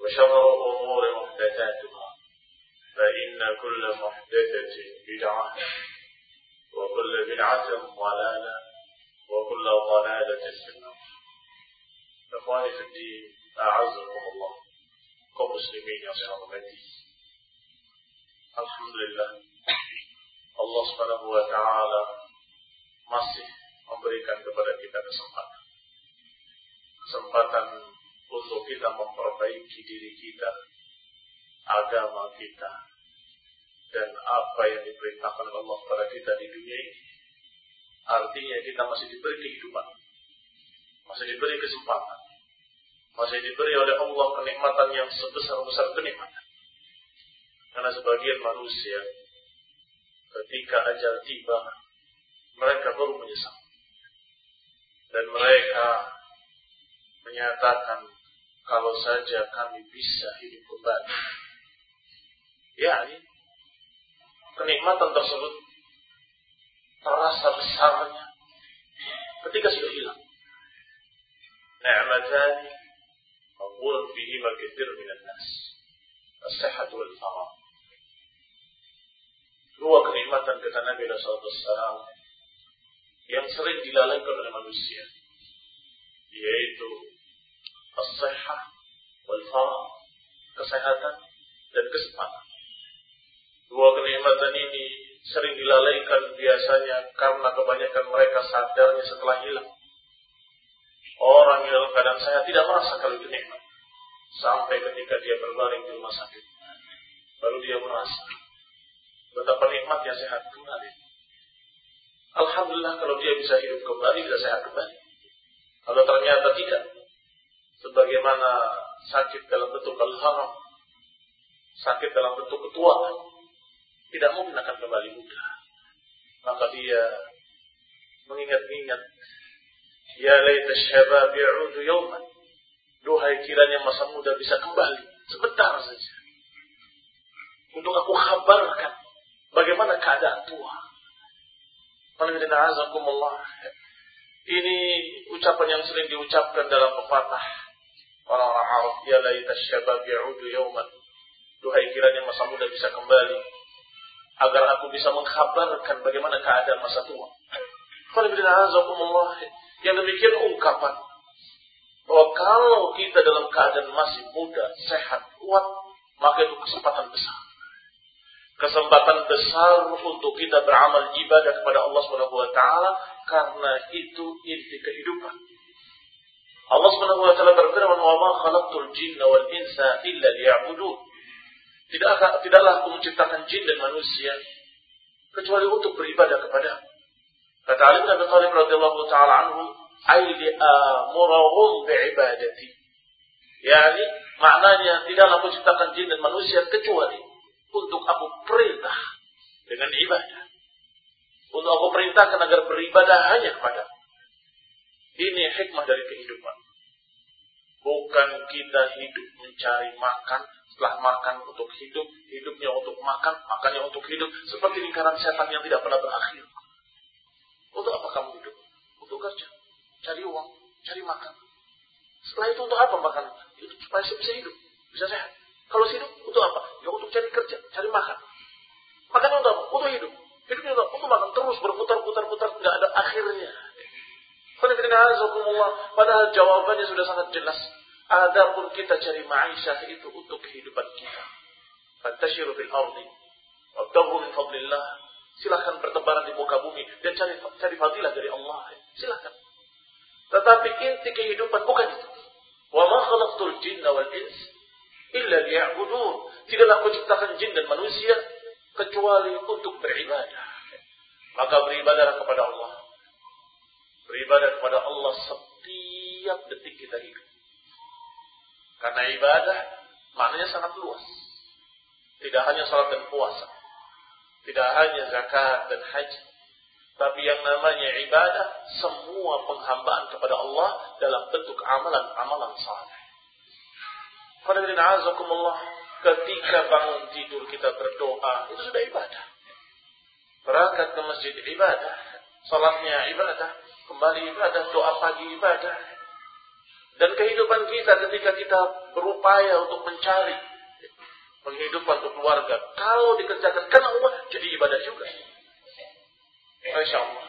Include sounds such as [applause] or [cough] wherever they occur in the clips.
وشرر الأمور محدثاتها فإن كل محدثة بدعة وكل بدعة ضلالة وكل ضلالة سنة إخواني في الدين أعزكم الله. كمسلمين يا صحابتي الحمد لله الله سبحانه وتعالى masih memberikan kepada kita kesempatan. Kesempatan untuk kita memperbaiki diri kita, agama kita, dan apa yang diperintahkan Allah kepada kita di dunia ini. Artinya kita masih diberi kehidupan, masih diberi kesempatan, masih diberi oleh Allah kenikmatan yang sebesar-besar kenikmatan. Karena sebagian manusia ketika ajal tiba, mereka baru menyesal. Dan mereka menyatakan kalau saja kami bisa hidup kembali. Ya, kenikmatan tersebut terasa besarnya ketika sudah hilang. Ni'matan maqbul bihi ma katsir nas As-sihhat wal faham. Dua kenikmatan kata Nabi SAW yang sering dilalaikan oleh manusia yaitu as-sihah wal farah kesehatan dan kesempatan dua kenikmatan ini sering dilalaikan biasanya karena kebanyakan mereka sadarnya setelah hilang Orang yang dalam keadaan sehat tidak merasa kalau itu nikmat. Sampai ketika dia berbaring di rumah sakit. Baru dia merasa. Betapa nikmatnya sehat kembali. Alhamdulillah kalau dia bisa hidup kembali, bisa sehat kembali. Kalau ternyata tidak. Sebagaimana sakit dalam bentuk al-haram. Sakit dalam bentuk ketuaan. Tidak mungkin akan kembali muda. Maka dia mengingat-ingat Ya laita syabab ya'udu yawman. Duhai kiranya masa muda bisa kembali. Sebentar saja. Untuk aku kabarkan bagaimana keadaan tua. Ini ucapan yang sering diucapkan dalam pepatah orang-orang Arab. Ya laita syabab ya'udu yawman. Duhai kiranya masa muda bisa kembali. Agar aku bisa mengkabarkan bagaimana keadaan masa tua. [laughs] Yang demikian ungkapan bahwa kalau kita dalam keadaan masih muda, sehat, kuat, maka itu kesempatan besar. Kesempatan besar untuk kita beramal ibadah kepada Allah taala karena itu inti kehidupan. Allah Subhanahu wa taala berfirman, "Wa ma khalaqtul jinna wal insa illa liya'budun." Tidaklah tidaklah aku menciptakan jin dan manusia kecuali untuk beribadah kepada Kata Ali bin Abi Thalib radhiyallahu taala anhu, "Ai amurahum bi'ibadati." Yani maknanya tidaklah aku ciptakan jin dan manusia kecuali untuk aku perintah dengan ibadah. Untuk aku perintahkan agar beribadah hanya kepada. Ini hikmah dari kehidupan. Bukan kita hidup mencari makan, setelah makan untuk hidup, hidupnya untuk makan, makannya untuk hidup. Seperti lingkaran setan yang tidak pernah berakhir. Untuk apa kamu hidup? Untuk kerja, cari uang, cari makan. Setelah itu untuk apa makan? Itu supaya bisa hidup, bisa sehat. Kalau hidup untuk apa? Ya untuk cari kerja, cari makan. Makan untuk apa? Untuk hidup. Hidupnya untuk, untuk makan terus berputar-putar-putar, nggak ada akhirnya. Padahal jawabannya sudah sangat jelas. Adapun kita cari ma'isyah itu untuk kehidupan kita. Fantashiru fil ardi. Wabdahu min fadlillah. Silahkan bertebaran di muka bumi. Dan cari, cari fadilah dari Allah. Silahkan. Tetapi inti kehidupan bukan itu. Wa ma khalaqtul jinna wal ins illa liya'budun. Tidaklah aku ciptakan jin dan manusia kecuali untuk beribadah. Maka beribadahlah kepada Allah. Beribadah kepada Allah setiap detik kita hidup. Karena ibadah maknanya sangat luas. Tidak hanya salat dan puasa. Tidak hanya zakat dan haji. Tapi yang namanya ibadah, semua penghambaan kepada Allah dalam bentuk amalan-amalan saleh. Azakumullah, ketika bangun tidur kita berdoa, itu sudah ibadah. Berangkat ke masjid ibadah, salatnya ibadah, kembali ibadah, doa pagi ibadah, dan kehidupan kita ketika kita berupaya untuk mencari penghidupan untuk keluarga. Kalau dikerjakan karena Allah, jadi ibadah juga. Masya Allah.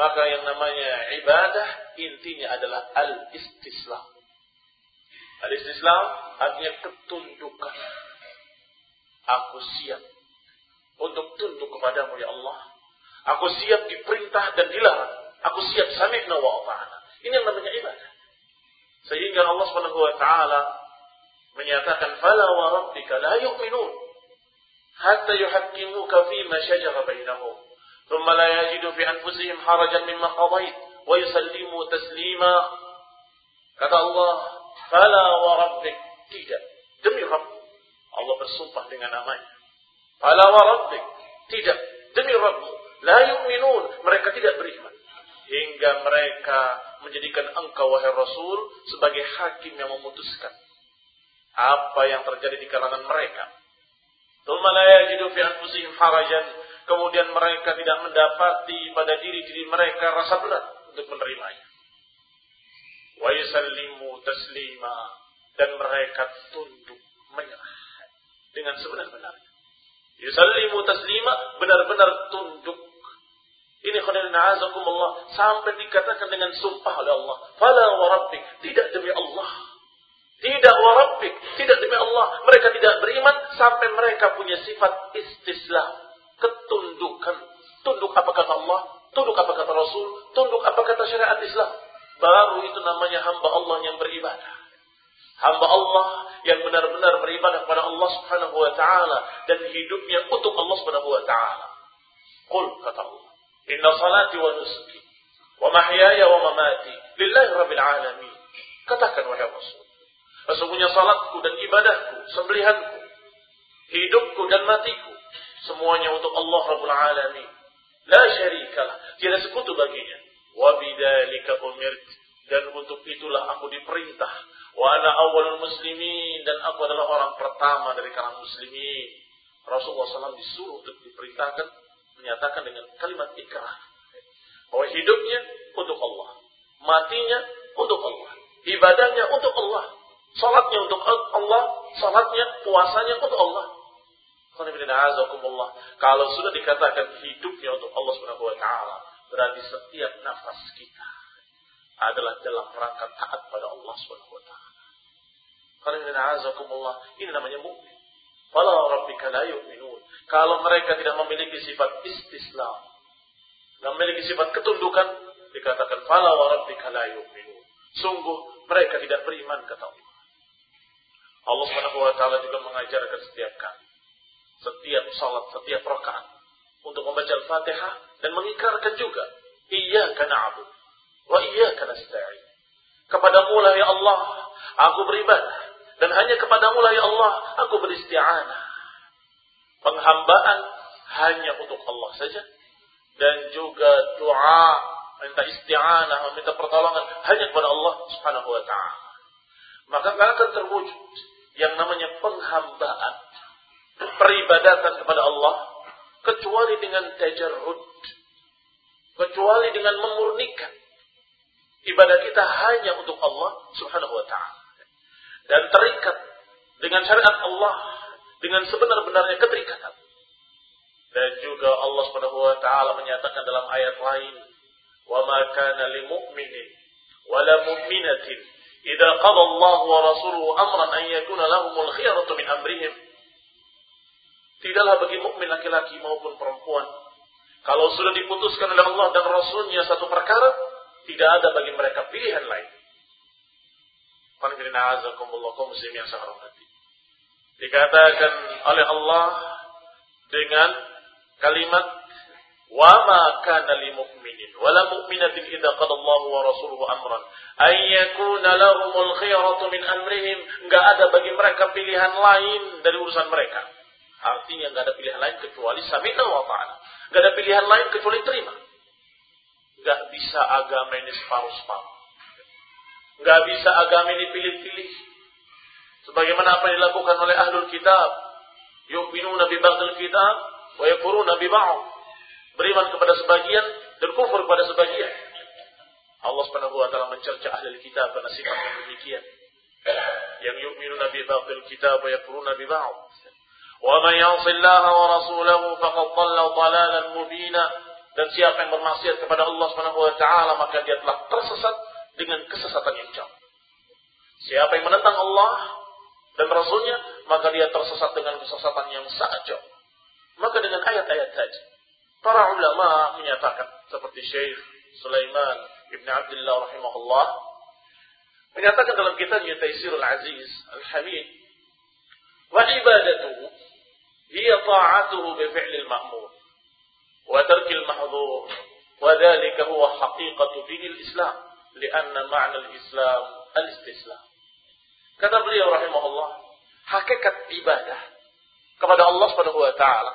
Maka yang namanya ibadah intinya adalah al-istislam. Al-istislam artinya ketundukan. Aku siap untuk tunduk kepadamu ya Allah. Aku siap diperintah dan dilarang. Aku siap sami'na wa ta'ala. Ini yang namanya ibadah. Sehingga Allah Subhanahu wa taala menyatakan fala wa rabbika la yu'minun hatta yuhaqqimuka fi ma shajara bainahum thumma la yajidu fi anfusihim harajan mimma qadait wa yusallimu taslima kata Allah fala wa rabbik tidak demi Rabb Allah bersumpah dengan namanya fala wa rabbik tidak demi Rabbmu la yu'minun mereka tidak beriman hingga mereka menjadikan engkau wahai Rasul sebagai hakim yang memutuskan apa yang terjadi di kalangan mereka. Kemudian mereka tidak mendapati pada diri-diri mereka rasa berat untuk menerimanya. Wa taslima. Dan mereka tunduk menyerah. Dengan sebenar-benarnya. Yusallimu taslima. Benar-benar tunduk ini khonilina azakumullah. Sampai dikatakan dengan sumpah oleh Allah. Fala wa rabbik. Tidak demi Allah. Tidak wa rabbik. Tidak demi Allah. Mereka tidak beriman sampai mereka punya sifat istislam. Ketundukan. Tunduk apa kata Allah. Tunduk apa kata Rasul. Tunduk apa kata syariat Islam. Baru itu namanya hamba Allah yang beribadah. Hamba Allah yang benar-benar beribadah kepada Allah subhanahu wa ta'ala. Dan hidupnya untuk Allah subhanahu wa ta'ala. Qul kata Allah. Inna salati wa nusuki wa mahyaya wa mamati lillahi rabbil alamin. Katakan wahai Rasul. Sesungguhnya salatku dan ibadahku, sembelihanku, hidupku dan matiku, semuanya untuk Allah Rabbul Alamin. La syarikalah, tidak sekutu baginya. Wa bidzalika umirt dan untuk itulah aku diperintah. Wa ana awwalul muslimin dan aku adalah orang pertama dari kalangan muslimin. Rasulullah SAW disuruh untuk diperintahkan menyatakan dengan kalimat ikrah bahwa hidupnya untuk Allah, matinya untuk Allah, ibadahnya untuk Allah, salatnya untuk Allah, salatnya, puasanya untuk Allah. Kalau sudah dikatakan hidupnya untuk Allah Subhanahu wa taala, berarti setiap nafas kita adalah dalam rangka taat pada Allah Subhanahu wa taala. Ini namanya mukmin. Fala rabbika la. Kalau mereka tidak memiliki sifat istislam, memiliki sifat ketundukan, dikatakan fala wa rabbika la. Sungguh mereka tidak beriman kata Allah. Allah Subhanahu wa taala juga mengajarkan setiap kali setiap salat, setiap rakaat untuk membaca Al-Fatihah dan mengikrarkan juga iyyaka na'budu wa iyyaka nasta'in. Kepadamu lah ya Allah aku beribadah dan hanya kepadamu lah ya Allah aku beristi'anah. Penghambaan hanya untuk Allah saja. Dan juga doa, minta isti'anah, meminta pertolongan hanya kepada Allah subhanahu wa ta'ala. maka akan terwujud yang namanya penghambaan, peribadatan kepada Allah, kecuali dengan tajarrud, kecuali dengan memurnikan ibadah kita hanya untuk Allah Subhanahu wa taala dan terikat dengan syariat Allah dengan sebenar-benarnya keterikatan. Dan juga Allah Subhanahu wa taala menyatakan dalam ayat lain, "Wa ma kana lil mu'minin wa la mu'minatin idza qada Allah wa rasuluhu amran an yakuna lahumul khiyaratu min amrihim." Tidaklah bagi mukmin laki-laki maupun perempuan kalau sudah diputuskan oleh Allah dan Rasulnya satu perkara, tidak ada bagi mereka pilihan lain. muslim yang saya hormati. Dikatakan oleh Allah dengan kalimat wa ma kana lil mu'minin wala mu'minatin idza qada Allah wa rasuluhu amran. Ay yakuna lahumul khiyaratu min amrihim enggak ada bagi mereka pilihan lain dari urusan mereka. Artinya enggak ada pilihan lain kecuali sami'na wa ta'ala. Enggak ada pilihan lain kecuali terima. Enggak bisa agama ini separuh-separuh. Enggak bisa agama ini pilih-pilih sebagaimana apa yang dilakukan oleh ahlul kitab. Yu'minuna bi ba'dil kitab wa yakfuruna bi ba'd. Beriman kepada sebagian dan kufur kepada sebagian. Allah Subhanahu wa taala mencerca ahli kitab karena sifat yang demikian. Yang yu'minuna bi ba'dil kitab wa yakfuruna bi ba'd. Ya'si Allah wa rasulahu faqad dhalla dhalalan mubina. Dan siapa yang bermaksiat kepada Allah Subhanahu wa taala maka dia telah tersesat dengan kesesatan yang jauh. Siapa yang menentang Allah dan Rasulnya, maka dia tersesat dengan kesesatan yang sangat jauh. Maka dengan ayat-ayat tadi, para ulama menyatakan seperti Syekh Sulaiman Ibn Abdullah rahimahullah menyatakan dalam kitabnya Taisirul Aziz Al-Hamid wa ibadatuhu hiya ta'atuhu bi fi'lil ma'mur wa tarkil mahdhur wa dhalika huwa haqiqatu dinil Islam lianna ma'na al-Islam al-istislam Kata beliau rahimahullah, hakikat ibadah kepada Allah Subhanahu wa taala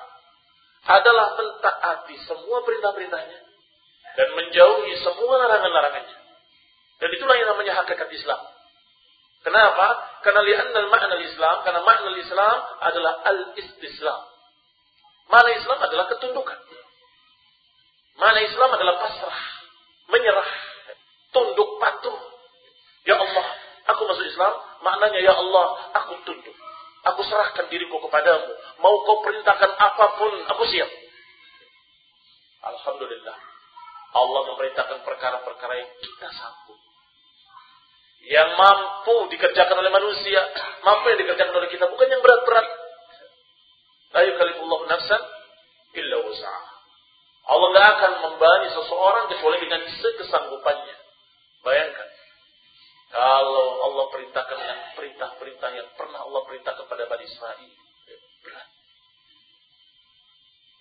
adalah mentaati semua perintah-perintahnya dan menjauhi semua larangan-larangannya. Dan itulah yang namanya hakikat Islam. Kenapa? Karena li'anna makna Islam, karena makna Islam adalah al-istislam. Makna Islam adalah ketundukan. Makna Islam adalah pasrah, menyerah, tunduk patuh. Ya Allah, aku masuk Islam, maknanya ya Allah, aku tunduk. Aku serahkan diriku kepadamu. Mau kau perintahkan apa pun, aku siap. Alhamdulillah. Allah memerintahkan perkara-perkara yang kita sanggup. Yang mampu dikerjakan oleh manusia. Mampu yang dikerjakan oleh kita. Bukan yang berat-berat. La yukalifullah nafsan illa usaha. Allah tidak akan membani seseorang kecuali dengan sekesanggupannya. Bayangkan. Kalau Allah perintahkan dengan perintah-perintah yang pernah Allah perintahkan kepada Bani Israel, berat.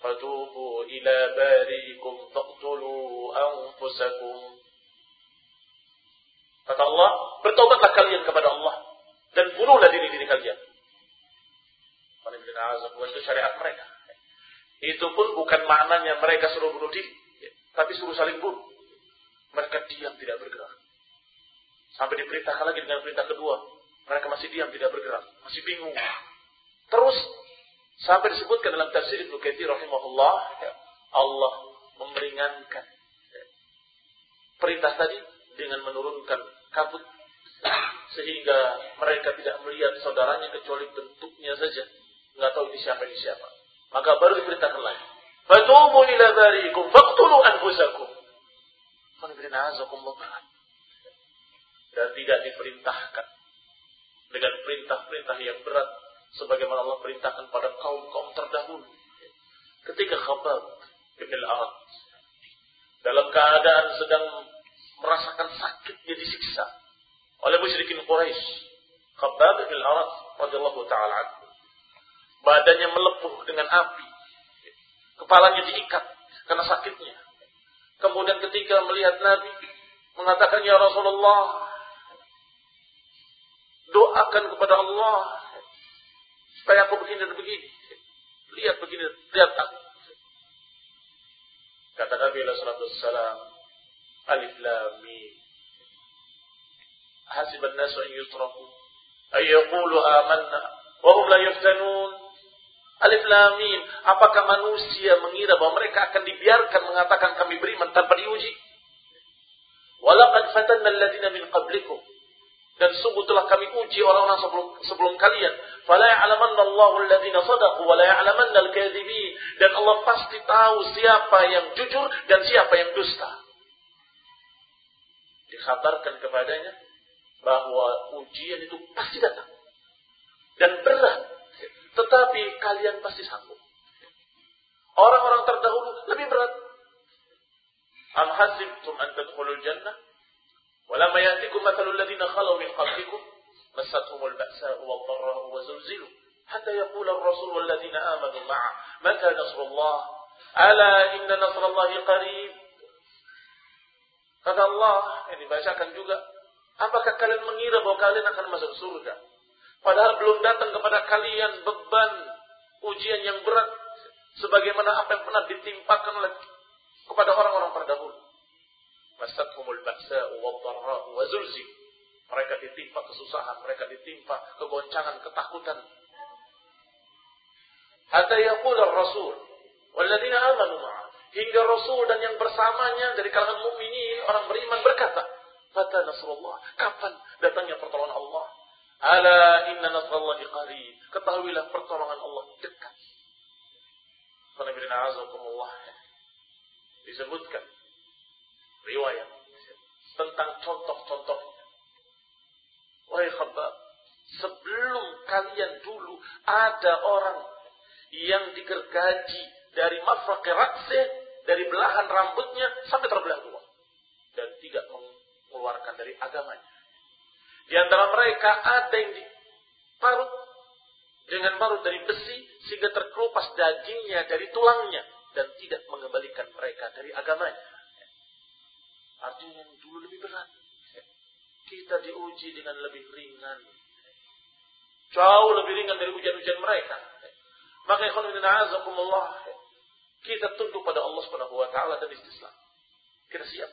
Fatubu ila barikum taqtulu anfusakum. Kata Allah, bertobatlah kalian kepada Allah dan bunuhlah diri-diri kalian. Itu syariat mereka. Itu pun bukan maknanya mereka suruh bunuh diri, tapi suruh saling bunuh. Mereka diam tidak bergerak. Sampai diperintahkan lagi dengan perintah kedua. Mereka masih diam, tidak bergerak. Masih bingung. Terus, sampai disebutkan dalam tafsir Ibnu Katsir rahimahullah, ya, Allah memeringankan perintah tadi dengan menurunkan kabut sehingga mereka tidak melihat saudaranya kecuali bentuknya saja. Nggak tahu ini siapa ini siapa. Maka baru diperintahkan lagi. Fatubu ila bariikum faqtulu anfusakum. Fanfirina dan tidak diperintahkan dengan perintah-perintah yang berat sebagaimana Allah perintahkan pada kaum-kaum terdahulu. Ketika Khabab bin al dalam keadaan sedang merasakan sakitnya disiksa oleh musyrikin Quraisy. Khabab bin al-Arad radhiyallahu taala Badannya melepuh dengan api. Kepalanya diikat karena sakitnya. Kemudian ketika melihat Nabi mengatakan ya Rasulullah doakan kepada Allah supaya aku begini dan begini. Lihat begini, lihat aku. Kata Nabi Wasallam, Alif Lam Mim. Hasiban nasu an yutraku Ayyaqulu amanna wa hum la yuftanun. Alif Lam Mim. Apakah manusia mengira bahwa mereka akan dibiarkan mengatakan kami beriman tanpa diuji? Walaqad fatanna alladziina min qablikum. Dan sungguh telah kami uji orang-orang sebelum sebelum kalian. Fala ya'lamanna Allahu alladziina shadaqu wa la ya'lamanna al-kadzibin. Dan Allah pasti tahu siapa yang jujur dan siapa yang dusta. Dikhabarkan kepadanya bahwa ujian itu pasti datang. Dan berat. Tetapi kalian pasti sanggup. Orang-orang terdahulu lebih berat. Am hasibtum an tadkhulul jannah ولما يأتيكم مثل الذين خلوا من قبلكم مستهم البأساء والضراء وزلزلوا حتى يقول الرسول والذين آمنوا معه متى نصر الله ألا إن نصر الله قريب Kata Allah, yang dibacakan juga, apakah kalian mengira bahwa kalian akan masuk surga? Padahal belum datang kepada kalian beban ujian yang berat sebagaimana apa yang pernah ditimpakan oleh kepada orang-orang terdahulu. Masathumul ba'sa'u wad-dharra'u wa. Mereka ditimpa kesusahan, mereka ditimpa kegoncangan, ketakutan. Hatta yaqul ar-rasul walladzina amanu ma'ah. Hingga Rasul dan yang bersamanya dari kalangan mukminin, orang beriman berkata, "Mata nasrullah?" Kapan datangnya pertolongan Allah? Ala inna nasrallahi qarib. Ketahuilah pertolongan Allah dekat. Disebutkan riwayat tentang contoh-contohnya. Wahai khabar, sebelum kalian dulu ada orang yang digergaji dari mafraq dari belahan rambutnya sampai terbelah dua dan tidak mengeluarkan dari agamanya. Di antara mereka ada yang diparut dengan parut dari besi sehingga terkelupas dagingnya dari tulangnya dan tidak mengembalikan mereka dari agamanya. Artinya yang dulu lebih berat. Kita diuji dengan lebih ringan. Jauh lebih ringan dari ujian-ujian mereka. Maka ikhwan azakumullah. Kita tunduk pada Allah Subhanahu wa taala dan istislam. Kita siap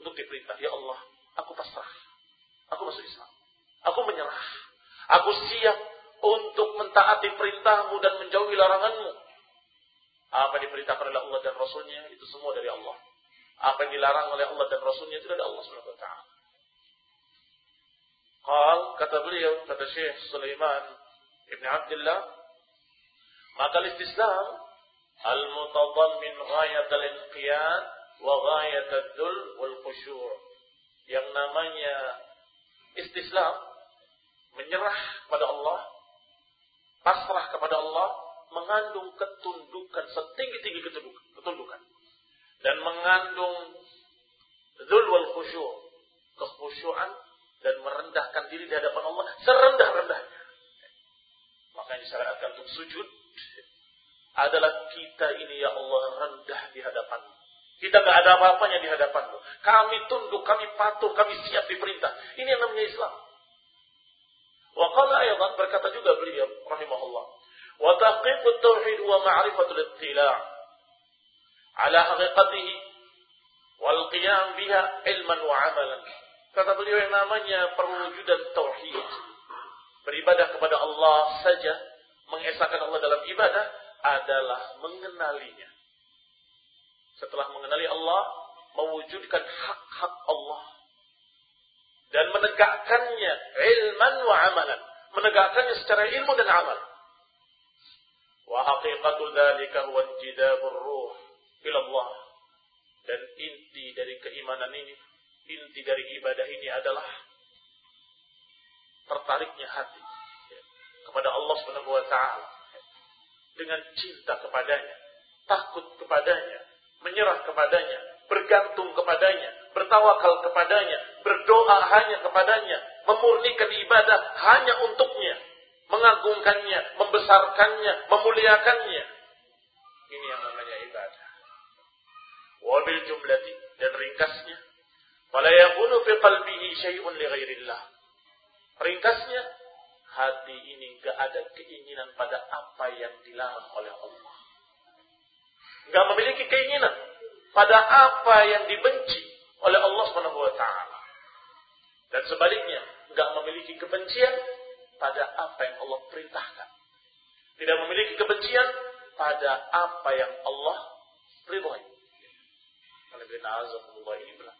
untuk diperintah, ya Allah, aku pasrah. Aku masuk Islam. Aku menyerah. Aku siap untuk mentaati perintahmu dan menjauhi laranganmu. Apa diperintahkan oleh Allah dan Rasulnya, itu semua dari Allah. Apa yang dilarang oleh Allah dan Rasulnya itu dari Allah Subhanahu wa taala. Qal kata beliau kata Syekh Sulaiman Ibn Abdullah maka istislam al-mutadammin ghayat al-inqiyad wa ghayat ad-dul wal khusyu' yang namanya istislam menyerah pada Allah pasrah kepada Allah mengandung ketundukan setinggi-tinggi ketundukan dan mengandung zul wal khusyuk, kekhusyuan dan merendahkan diri di hadapan Allah serendah-rendahnya. Maka yang disyariatkan untuk sujud adalah kita ini ya Allah rendah di hadapanmu. Kita nggak ada apa-apanya di hadapanmu. Kami tunduk, kami patuh, kami siap diperintah. Ini yang namanya Islam. Wa qala ayatan berkata juga beliau rahimahullah. Wa taqiqut tauhid wa ma'rifatul ittila' ala haqiqatihi wal qiyam biha ilman wa amalan. Kata beliau yang namanya perwujudan tauhid. Beribadah kepada Allah saja, mengesahkan Allah dalam ibadah adalah mengenalinya. Setelah mengenali Allah, mewujudkan hak-hak Allah dan menegakkannya ilman wa amalan, menegakkannya secara ilmu dan amal. Wa haqiqatu dzalika huwa ruh ilallah. Dan inti dari keimanan ini, inti dari ibadah ini adalah tertariknya hati kepada Allah Subhanahu wa taala dengan cinta kepadanya, takut kepadanya, menyerah kepadanya, bergantung kepadanya, bertawakal kepadanya, berdoa hanya kepadanya, memurnikan ibadah hanya untuknya, mengagungkannya, membesarkannya, memuliakannya. Ini yang wabil jumlati dan ringkasnya wala yakunu fi qalbihi syai'un li ghairillah ringkasnya hati ini enggak ada keinginan pada apa yang dilarang oleh Allah enggak memiliki keinginan pada apa yang dibenci oleh Allah Subhanahu wa taala dan sebaliknya enggak memiliki kebencian pada apa yang Allah perintahkan. Tidak memiliki kebencian pada apa yang Allah ridhoi. Ini benar.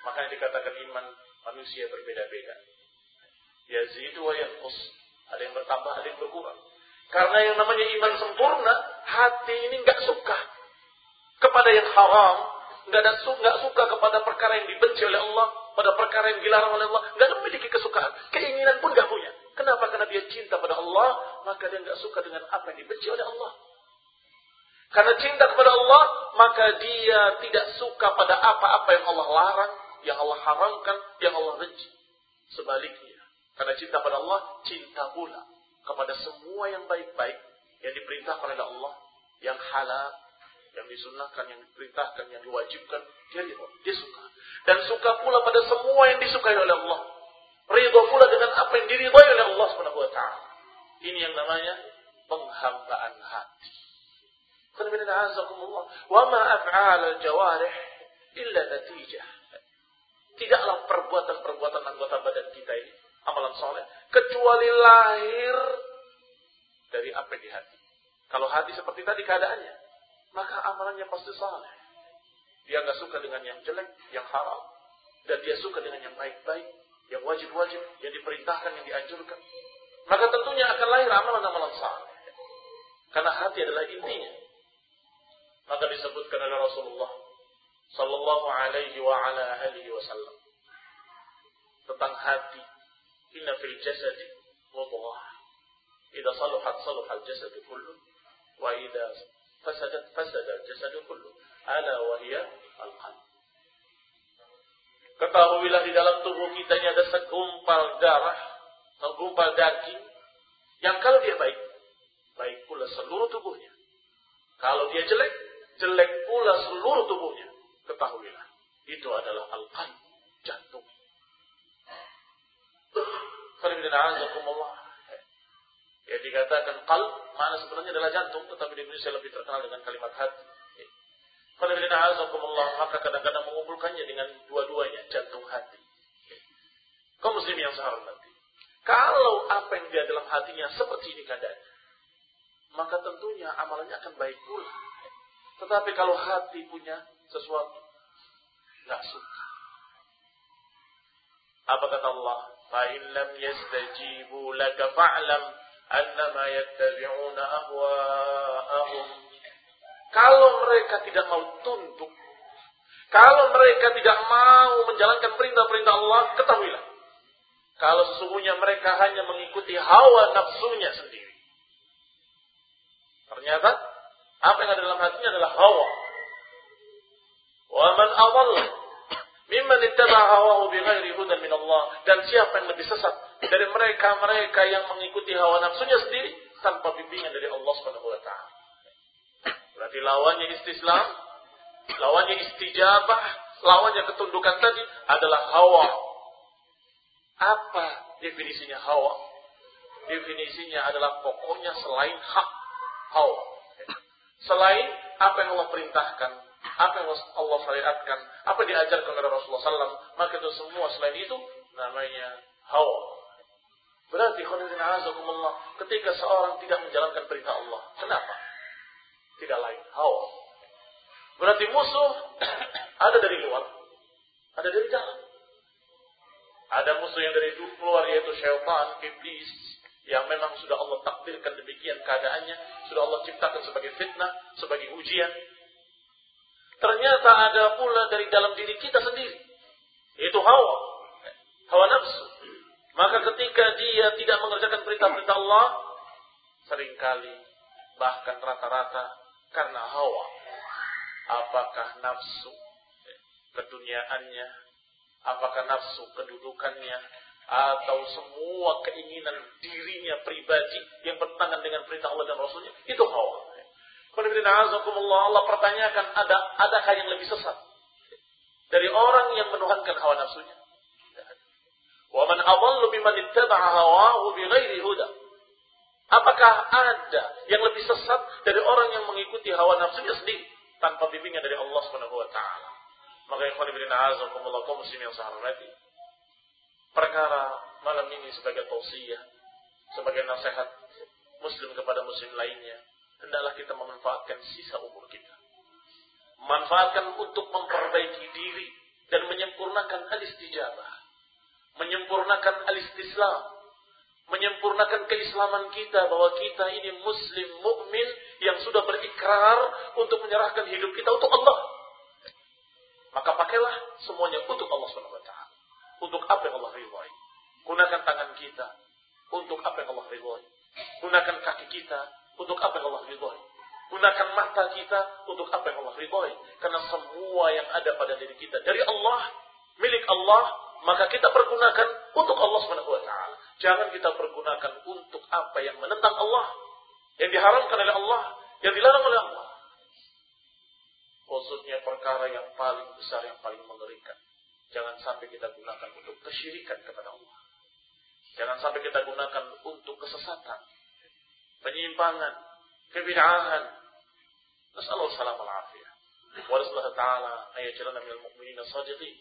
Makanya dikatakan iman manusia berbeda-beda. Yazidu wa yanqus. Ada yang bertambah, ada yang berkurang. Karena yang namanya iman sempurna, hati ini nggak suka kepada yang haram, nggak ada nggak suka kepada perkara yang dibenci oleh Allah, pada perkara yang dilarang oleh Allah, nggak memiliki kesukaan, keinginan pun nggak punya. Kenapa? Karena dia cinta pada Allah, maka dia nggak suka dengan apa yang dibenci oleh Allah. Karena cinta kepada Allah, maka dia tidak suka pada apa-apa yang Allah larang, yang Allah haramkan, yang Allah benci. Sebaliknya, karena cinta pada Allah, cinta pula kepada semua yang baik-baik yang diperintahkan oleh Allah, yang halal, yang disunahkan, yang diperintahkan, yang diwajibkan, dia ridho, dia suka. Dan suka pula pada semua yang disukai oleh Allah. Ridho pula dengan apa yang diridhoi oleh Allah taala. Ini yang namanya penghambaan hati. Wa ma af'al al-jawarih illa natijah. Tidaklah perbuatan-perbuatan anggota badan kita ini, amalan soleh, kecuali lahir dari apa di hati. Kalau hati seperti tadi keadaannya, maka amalannya pasti saleh. Dia nggak suka dengan yang jelek, yang haram, dan dia suka dengan yang baik-baik, yang wajib-wajib, yang diperintahkan, yang dianjurkan. Maka tentunya akan lahir amalan-amalan saleh. Karena hati adalah intinya. Maka disebutkan oleh Rasulullah sallallahu alaihi wa ala alihi wasallam tentang hati. Inna fil jasadi mudghah. Idza saluhat saluha al-jasad kullu wa idza fasadat fasada jasad kullu ala wahia al-qalb Ketahuilah di dalam tubuh kita ini ada segumpal darah, segumpal daging yang kalau dia baik, baik pula seluruh tubuhnya. Kalau dia jelek, jelek pula seluruh tubuhnya. Ketahuilah, itu adalah al-qalb, jantung. Ya dikatakan qalb, mana sebenarnya adalah jantung, tetapi di Indonesia lebih terkenal dengan kalimat hati. Maka kadang-kadang mengumpulkannya dengan dua-duanya, jantung hati. Kau muslim yang nanti. Kalau apa yang dia dalam hatinya seperti ini keadaannya, maka tentunya amalannya akan baik pula. Tetapi kalau hati punya sesuatu, nggak suka. Apa kata Allah? فَإِنْ لَمْ يَسْتَجِيبُوا لَكَ فَاعْلَمْ annama yattabi'una ahwa'ahum. Kalau mereka tidak mau tunduk, kalau mereka tidak mau menjalankan perintah-perintah Allah, ketahuilah. Kalau sesungguhnya mereka hanya mengikuti hawa nafsunya sendiri. Ternyata, apa yang ada dalam hatinya adalah hawa. Wa man awalla mimman ittaba'a hawahu bighairi hudan min Allah. Dan siapa yang lebih sesat dari mereka-mereka yang mengikuti hawa nafsunya sendiri tanpa bimbingan dari Allah Subhanahu wa taala. Berarti lawannya istislam, lawannya istijabah, lawannya ketundukan tadi adalah hawa. Apa definisinya hawa? Definisinya adalah pokoknya selain hak hawa. Selain apa yang Allah perintahkan, apa yang Allah syariatkan, apa diajarkan oleh Rasulullah SAW, maka itu semua selain itu namanya hawa. Berarti azakumullah ketika seorang tidak menjalankan perintah Allah. Kenapa? Tidak lain. Hawa. Berarti musuh [clears throat] ada dari luar. Ada dari dalam. Ada musuh yang dari luar yaitu syaitan, iblis. Yang memang sudah Allah takdirkan demikian keadaannya. Sudah Allah ciptakan sebagai fitnah, sebagai ujian. Ternyata ada pula dari dalam diri kita sendiri. Itu hawa. Hawa nafsu. Maka ketika dia tidak mengerjakan perintah-perintah Allah, sering kali bahkan rata-rata karena hawa. Apakah nafsu keduniaannya, apakah nafsu kedudukannya, atau semua keinginan dirinya pribadi yang bertentangan dengan perintah Allah dan Rasulnya, itu hawa. Allah pertanyakan, ada adakah yang lebih sesat dari orang yang menuhankan hawa nafsunya? Wa man adallu mimman ittaba'a hawahu bighairi huda. Apakah ada yang lebih sesat dari orang yang mengikuti hawa nafsunya sendiri tanpa bimbingan dari Allah Subhanahu wa taala? Maka ikhwan ibn kaum muslimin yang saya hormati. Perkara malam ini sebagai tausiah, sebagai nasihat muslim kepada muslim lainnya, hendaklah kita memanfaatkan sisa umur kita. Manfaatkan untuk memperbaiki diri dan menyempurnakan al-istijabah. Menyempurnakan al-istislam. Menyempurnakan keislaman kita bahwa kita ini muslim mukmin yang sudah berikrar untuk menyerahkan hidup kita untuk Allah. Maka pakailah semuanya untuk Allah SWT. Untuk apa yang Allah ridhoi. Gunakan tangan kita untuk apa yang Allah ridhoi. Gunakan kaki kita untuk apa yang Allah ridhoi. Gunakan mata kita untuk apa yang Allah ridhoi. Karena semua yang ada pada diri kita dari Allah, milik Allah, maka kita pergunakan untuk Allah Subhanahu wa. Jangan kita pergunakan untuk apa yang menentang Allah, yang diharamkan oleh Allah, yang dilarang oleh Allah. Khususnya perkara yang paling besar, yang paling mengerikan. Jangan sampai kita gunakan untuk kesyirikan kepada Allah. Jangan sampai kita gunakan untuk kesesatan, penyimpangan, kebid'ahan. Nasallahu salam al-afiyah. Wa nasallahu ta'ala ayyajalana minal mu'minina sadiqin.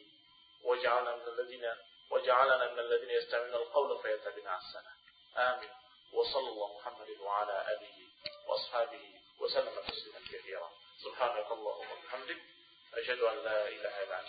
Wa ja'alana minal ladina وجعلنا من الذين يستمعون القول فيتبعون أحسنه آمين وصلى الله محمد وعلى آله وأصحابه وسلم تسليما كثيرا سبحانك اللهم وبحمدك أشهد أن لا إله إلا أنت